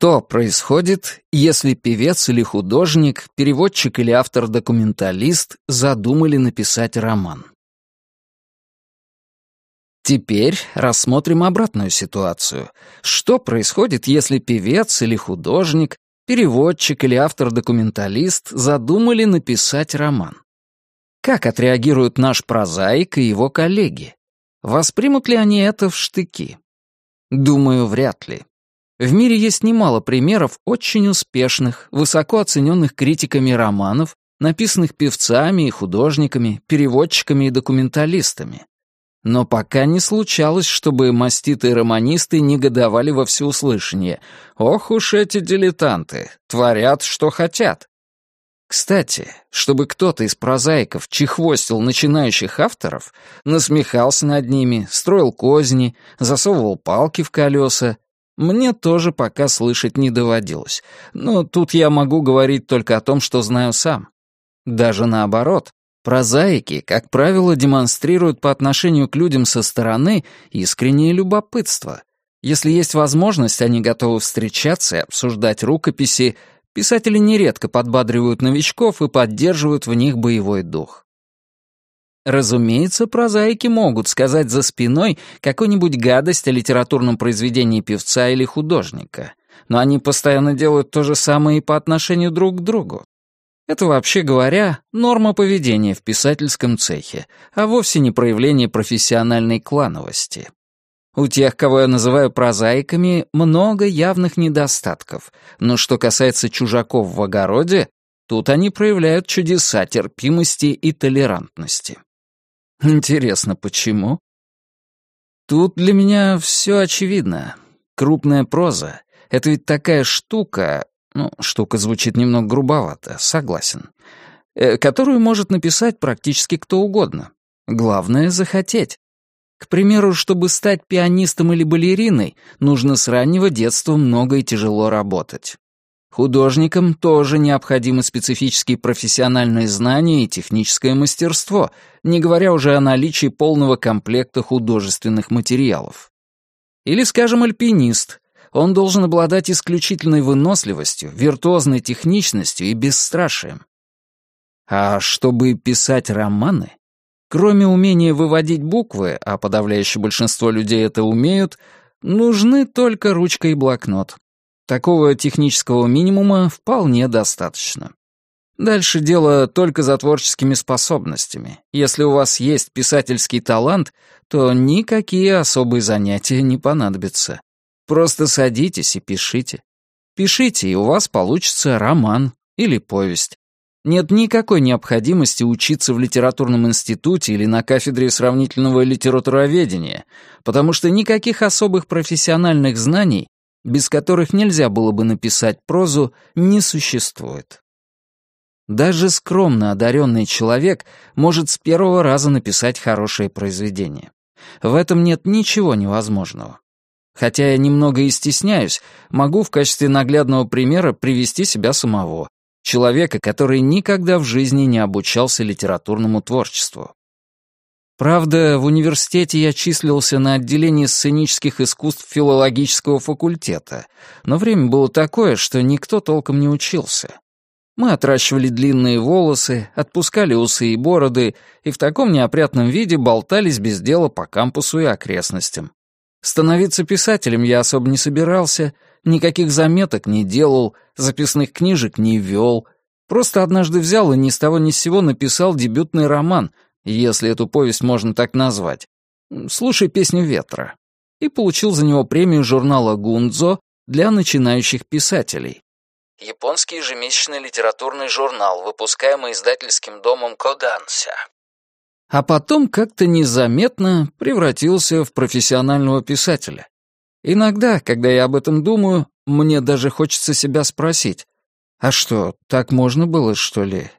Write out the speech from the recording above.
Что происходит, если певец или художник, переводчик или автор-документалист задумали написать роман? Теперь рассмотрим обратную ситуацию. Что происходит, если певец или художник, переводчик или автор-документалист задумали написать роман? Как отреагируют наш прозаик и его коллеги? Воспримут ли они это в штыки? Думаю, вряд ли. В мире есть немало примеров очень успешных, высоко оцененных критиками романов, написанных певцами и художниками, переводчиками и документалистами. Но пока не случалось, чтобы маститые романисты негодовали во всеуслышание. Ох уж эти дилетанты, творят, что хотят. Кстати, чтобы кто-то из прозаиков чехвостил начинающих авторов, насмехался над ними, строил козни, засовывал палки в колеса, мне тоже пока слышать не доводилось. Но тут я могу говорить только о том, что знаю сам. Даже наоборот, прозаики, как правило, демонстрируют по отношению к людям со стороны искреннее любопытство. Если есть возможность, они готовы встречаться и обсуждать рукописи, писатели нередко подбадривают новичков и поддерживают в них боевой дух. Разумеется, прозаики могут сказать за спиной какую-нибудь гадость о литературном произведении певца или художника, но они постоянно делают то же самое и по отношению друг к другу. Это, вообще говоря, норма поведения в писательском цехе, а вовсе не проявление профессиональной клановости. У тех, кого я называю прозаиками, много явных недостатков, но что касается чужаков в огороде, тут они проявляют чудеса терпимости и толерантности. Интересно, почему? Тут для меня все очевидно. Крупная проза — это ведь такая штука, ну, штука звучит немного грубовато, согласен, э, которую может написать практически кто угодно. Главное — захотеть. К примеру, чтобы стать пианистом или балериной, нужно с раннего детства много и тяжело работать. Художникам тоже необходимы специфические профессиональные знания и техническое мастерство, не говоря уже о наличии полного комплекта художественных материалов. Или, скажем, альпинист. Он должен обладать исключительной выносливостью, виртуозной техничностью и бесстрашием. А чтобы писать романы, кроме умения выводить буквы, а подавляющее большинство людей это умеют, нужны только ручка и блокнот. Такого технического минимума вполне достаточно. Дальше дело только за творческими способностями. Если у вас есть писательский талант, то никакие особые занятия не понадобятся. Просто садитесь и пишите. Пишите, и у вас получится роман или повесть. Нет никакой необходимости учиться в литературном институте или на кафедре сравнительного литературоведения, потому что никаких особых профессиональных знаний без которых нельзя было бы написать прозу, не существует. Даже скромно одаренный человек может с первого раза написать хорошее произведение. В этом нет ничего невозможного. Хотя я немного и стесняюсь, могу в качестве наглядного примера привести себя самого, человека, который никогда в жизни не обучался литературному творчеству. Правда, в университете я числился на отделении сценических искусств филологического факультета, но время было такое, что никто толком не учился. Мы отращивали длинные волосы, отпускали усы и бороды и в таком неопрятном виде болтались без дела по кампусу и окрестностям. Становиться писателем я особо не собирался, никаких заметок не делал, записных книжек не вел. Просто однажды взял и ни с того ни с сего написал дебютный роман — если эту повесть можно так назвать. «Слушай песню ветра». И получил за него премию журнала «Гундзо» для начинающих писателей. Японский ежемесячный литературный журнал, выпускаемый издательским домом Коданся. А потом как-то незаметно превратился в профессионального писателя. Иногда, когда я об этом думаю, мне даже хочется себя спросить, а что, так можно было, что ли?